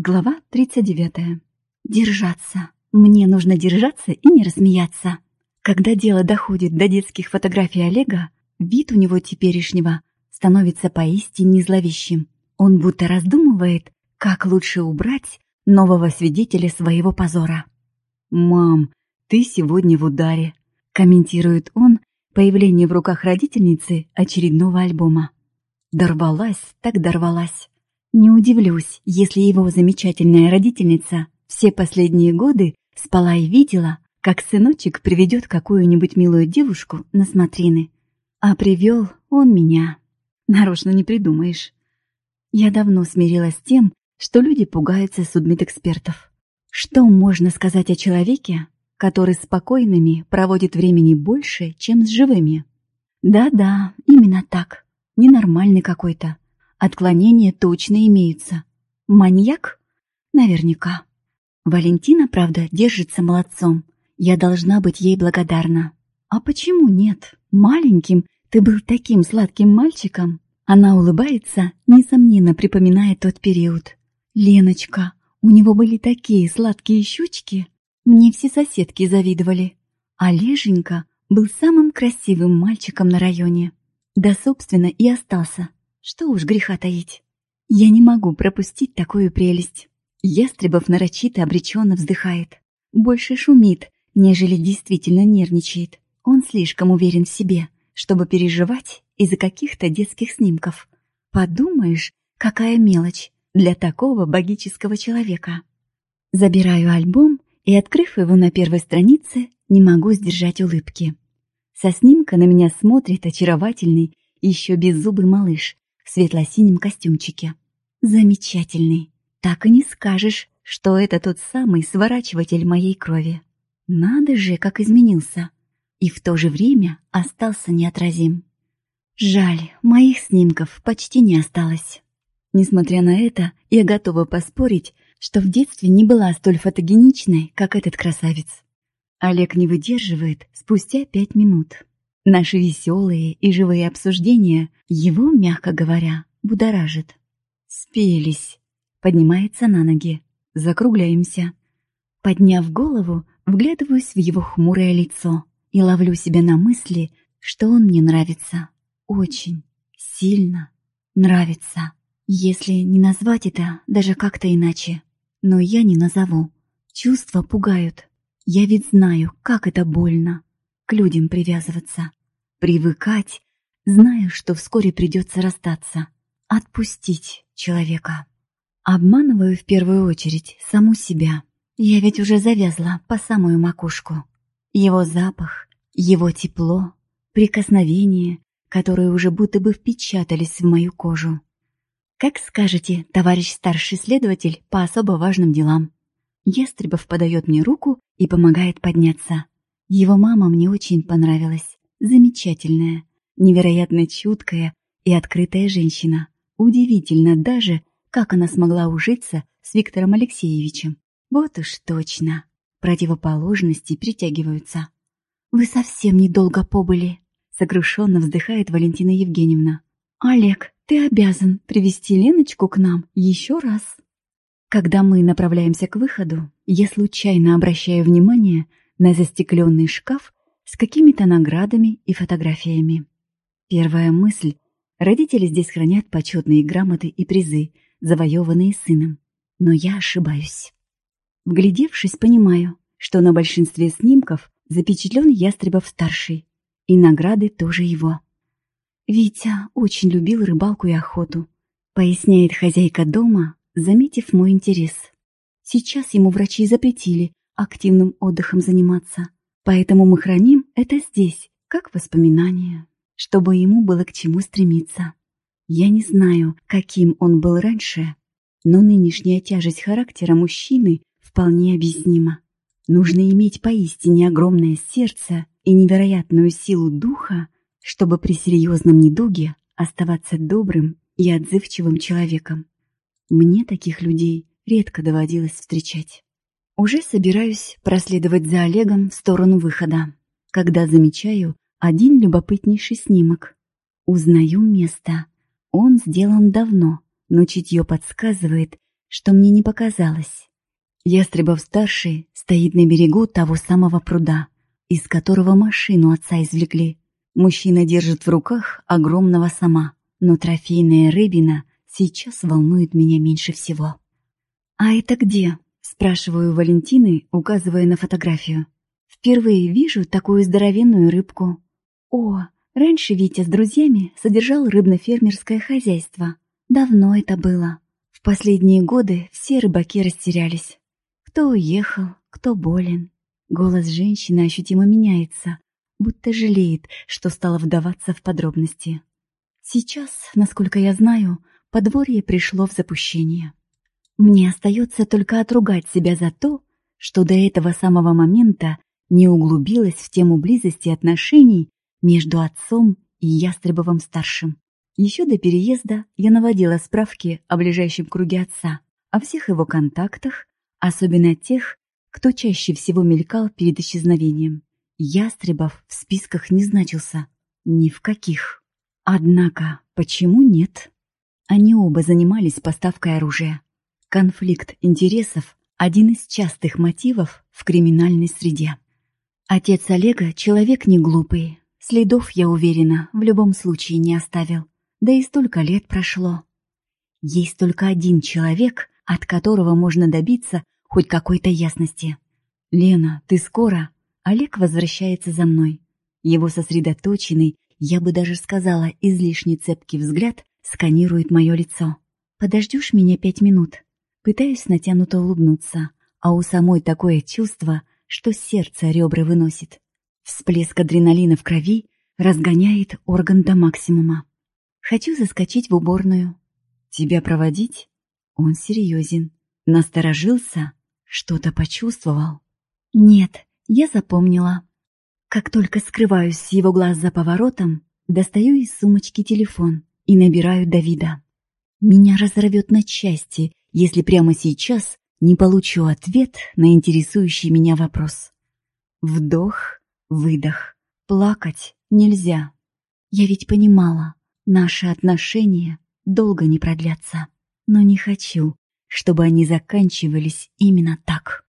Глава 39. Держаться. Мне нужно держаться и не рассмеяться. Когда дело доходит до детских фотографий Олега, вид у него теперешнего становится поистине зловещим. Он будто раздумывает, как лучше убрать нового свидетеля своего позора. «Мам, ты сегодня в ударе», — комментирует он появление в руках родительницы очередного альбома. Дорвалась, так дорвалась. Не удивлюсь, если его замечательная родительница все последние годы спала и видела, как сыночек приведет какую-нибудь милую девушку на смотрины. А привел он меня. Нарочно не придумаешь. Я давно смирилась с тем, что люди пугаются судмедэкспертов. Что можно сказать о человеке, который спокойными проводит времени больше, чем с живыми? Да-да, именно так. Ненормальный какой-то. Отклонения точно имеются. Маньяк? Наверняка. Валентина, правда, держится молодцом. Я должна быть ей благодарна. А почему нет? Маленьким ты был таким сладким мальчиком. Она улыбается, несомненно припоминая тот период. Леночка, у него были такие сладкие щучки. Мне все соседки завидовали. А Леженька был самым красивым мальчиком на районе. Да, собственно, и остался. Что уж греха таить. Я не могу пропустить такую прелесть. Ястребов нарочито обреченно вздыхает. Больше шумит, нежели действительно нервничает. Он слишком уверен в себе, чтобы переживать из-за каких-то детских снимков. Подумаешь, какая мелочь для такого богического человека. Забираю альбом и, открыв его на первой странице, не могу сдержать улыбки. Со снимка на меня смотрит очаровательный, еще беззубый малыш в светло-синем костюмчике. Замечательный. Так и не скажешь, что это тот самый сворачиватель моей крови. Надо же, как изменился. И в то же время остался неотразим. Жаль, моих снимков почти не осталось. Несмотря на это, я готова поспорить, что в детстве не была столь фотогеничной, как этот красавец. Олег не выдерживает спустя пять минут. Наши веселые и живые обсуждения его, мягко говоря, будоражат. Спелись. Поднимается на ноги. Закругляемся. Подняв голову, вглядываюсь в его хмурое лицо и ловлю себя на мысли, что он мне нравится. Очень, сильно нравится. Если не назвать это даже как-то иначе. Но я не назову. Чувства пугают. Я ведь знаю, как это больно. К людям привязываться привыкать, зная, что вскоре придется расстаться, отпустить человека. Обманываю в первую очередь саму себя. Я ведь уже завязла по самую макушку. Его запах, его тепло, прикосновения, которые уже будто бы впечатались в мою кожу. Как скажете, товарищ старший следователь по особо важным делам. Ястребов подает мне руку и помогает подняться. Его мама мне очень понравилась замечательная, невероятно чуткая и открытая женщина. Удивительно даже, как она смогла ужиться с Виктором Алексеевичем. Вот уж точно. Противоположности притягиваются. «Вы совсем недолго побыли», — сокрушенно вздыхает Валентина Евгеньевна. «Олег, ты обязан привести Леночку к нам еще раз». Когда мы направляемся к выходу, я случайно обращаю внимание на застекленный шкаф с какими-то наградами и фотографиями. Первая мысль — родители здесь хранят почетные грамоты и призы, завоеванные сыном. Но я ошибаюсь. Вглядевшись, понимаю, что на большинстве снимков запечатлен Ястребов-старший, и награды тоже его. Витя очень любил рыбалку и охоту, поясняет хозяйка дома, заметив мой интерес. Сейчас ему врачи запретили активным отдыхом заниматься. Поэтому мы храним это здесь, как воспоминание, чтобы ему было к чему стремиться. Я не знаю, каким он был раньше, но нынешняя тяжесть характера мужчины вполне объяснима. Нужно иметь поистине огромное сердце и невероятную силу духа, чтобы при серьезном недуге оставаться добрым и отзывчивым человеком. Мне таких людей редко доводилось встречать. Уже собираюсь проследовать за Олегом в сторону выхода, когда замечаю один любопытнейший снимок. Узнаю место. Он сделан давно, но чутье подсказывает, что мне не показалось. Ястребов-старший стоит на берегу того самого пруда, из которого машину отца извлекли. Мужчина держит в руках огромного сама, но трофейная рыбина сейчас волнует меня меньше всего. «А это где?» — спрашиваю Валентины, указывая на фотографию. «Впервые вижу такую здоровенную рыбку. О, раньше Витя с друзьями содержал рыбно-фермерское хозяйство. Давно это было. В последние годы все рыбаки растерялись. Кто уехал, кто болен. Голос женщины ощутимо меняется, будто жалеет, что стала вдаваться в подробности. Сейчас, насколько я знаю, подворье пришло в запущение. Мне остается только отругать себя за то, что до этого самого момента не углубилась в тему близости отношений между отцом и Ястребовым-старшим. Еще до переезда я наводила справки о ближайшем круге отца, о всех его контактах, особенно тех, кто чаще всего мелькал перед исчезновением. Ястребов в списках не значился. Ни в каких. Однако, почему нет? Они оба занимались поставкой оружия. Конфликт интересов – один из частых мотивов в криминальной среде. Отец Олега – человек не глупый. Следов, я уверена, в любом случае не оставил. Да и столько лет прошло. Есть только один человек, от которого можно добиться хоть какой-то ясности. «Лена, ты скоро?» Олег возвращается за мной. Его сосредоточенный я бы даже сказала, излишне цепкий взгляд сканирует мое лицо. «Подождешь меня пять минут?» Пытаюсь натянуто улыбнуться, а у самой такое чувство, что сердце ребра выносит. Всплеск адреналина в крови разгоняет орган до максимума. Хочу заскочить в уборную. Тебя проводить? Он серьезен. Насторожился? Что-то почувствовал? Нет, я запомнила. Как только скрываюсь с его глаз за поворотом, достаю из сумочки телефон и набираю Давида. Меня разорвет на части, если прямо сейчас не получу ответ на интересующий меня вопрос. Вдох, выдох. Плакать нельзя. Я ведь понимала, наши отношения долго не продлятся, но не хочу, чтобы они заканчивались именно так.